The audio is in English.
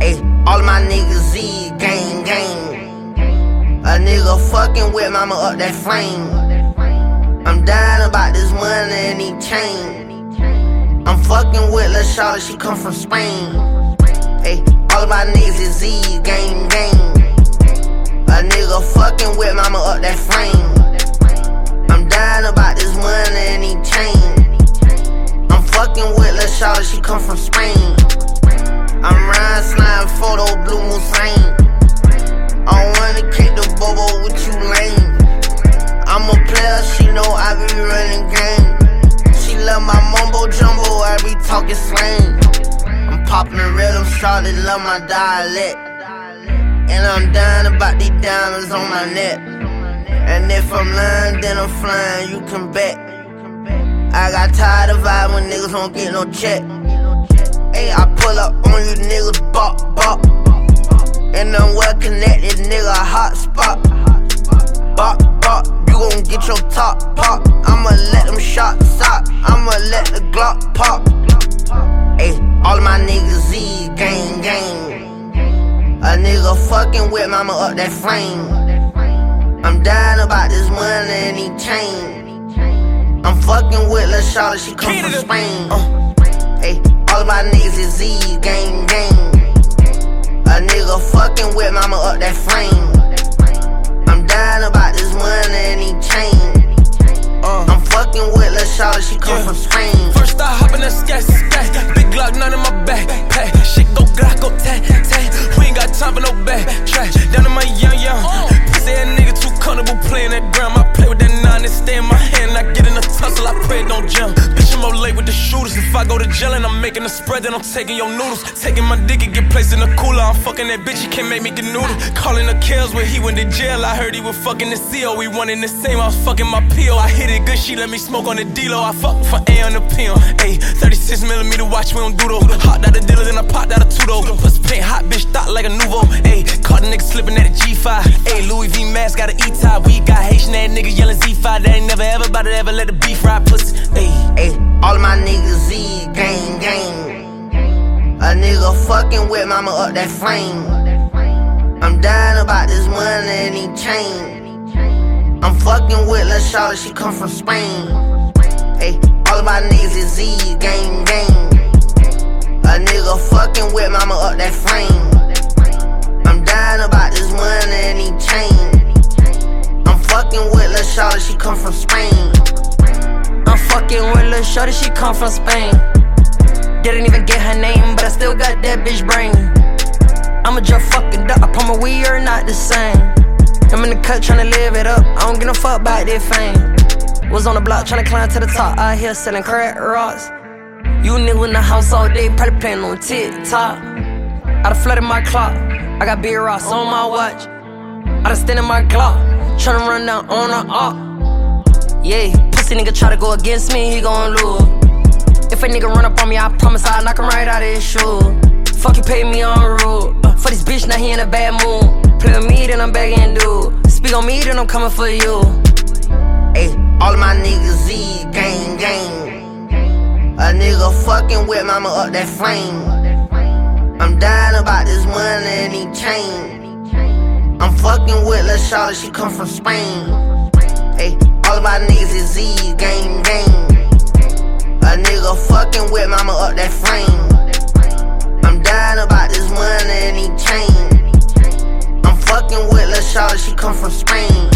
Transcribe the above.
Hey, all of my niggas Z, gang, gang. A nigga fucking with mama up that frame. I'm dying about this money and he chain. I'm fucking with La Charlotte, she come from Spain. Hey, all of my niggas is Z, gang, gang. A nigga fucking with mama up that frame. Blue Musain. I wanna kick the bobo with you lame. I'm a player, she know I be running game. She love my mumbo jumbo, I be talking slang. I'm popping the rhythm, started love my dialect. And I'm dying about these diamonds on my neck. And if I'm lying, then I'm flying, you can bet. I got tired of vibe when niggas don't get no check. Hey, I pull up on you niggas, bop, bop. And I'm well connected, nigga, hot spot. Bop, bop, you gon' get your top pop. I'ma let them shots stop. I'ma let the Glock pop. Hey, all of my niggas Z, gang, gang. A nigga fucking with mama up that flame. I'm dying about this money and he chain. I'm fucking with La Shawty, she come from Spain. Uh, hey, all of my niggas is Z, gang, gang. A nigga fucking with mama up that frame. I'm dying about this money and he chain. Uh, I'm fucking with La Shawty, she come Yeah. from Spain. First I hop in the sky, sky. Big Glock, none in my back. Pack. Shit go Glock, go tat, tat. We ain't got time for no back. Trash. Down to my young, young. Pussy ass nigga too comfortable playing that ground. I play with that nine and stay in my hand. I get in a tussle, I pray it don't jump. Bitch, I'm late with the shooters. If I go to jail and I'm making a spread, then I'm taking your noodles. Taking my dick and get placed in the cooler. I'm fucking that bitch, you can't make me get noodle. Calling the kills where he went to jail. I heard he was fucking the CO. We one in the same, I was fucking my PO. I hit it good, she let me smoke on the D-Lo. I fuck for A on the PM. Ayy, 36 millimeter watch, we don't do though. Hot out the dealer, then I popped out a two though. Plus paint hot, bitch, thought like a nouveau. Ayy, caught a nigga slipping at a G5. Ayy, Louis V mask, got an E-top. We got Haitian ass nigga yelling Z5. They ain't never ever about to ever let the beef ride pussy. Ayy, Hey, all of my niggas Z, gang, gang. A nigga fucking with mama up that flame. I'm dying about this money and he chain. I'm fucking with La Shawty, she come from Spain. Hey, all of my niggas is Z, gang, gang. A nigga fucking with mama up with Shorty, she come from Spain. Didn't even get her name, but I still got that bitch brain. I'ma just fucking up, I promise we are not the same. I'm in the cut tryna live it up, I don't give no fuck about that fame. Was on the block tryna climb to the top, out here selling crack rocks. You nigga in the house all day, probably playing on TikTok. I done flooded my clock, I got big rocks on my watch. I done stand in my Glock, tryna run down on the op. Yeah, pussy nigga try to go against me, he gon' lose. If a nigga run up on me, I promise I'll knock him right out of his shoe. Fuck you, pay me on. Uh, for this bitch, now he in a bad mood. Play with me, then I'm begging dude. Speak on me, then I'm coming for you. Hey, all of my niggas Z, gang, gang. A nigga fucking with mama up that flame. I'm dying about this money and he chain. I'm fucking with La Shawty, she come from Spain. Hey, all of my niggas is Z, gang, gang. A nigga fucking with mama up that frame. I'm dying about this money and he chain. I'm fucking with La Charlotte, she come from Spain.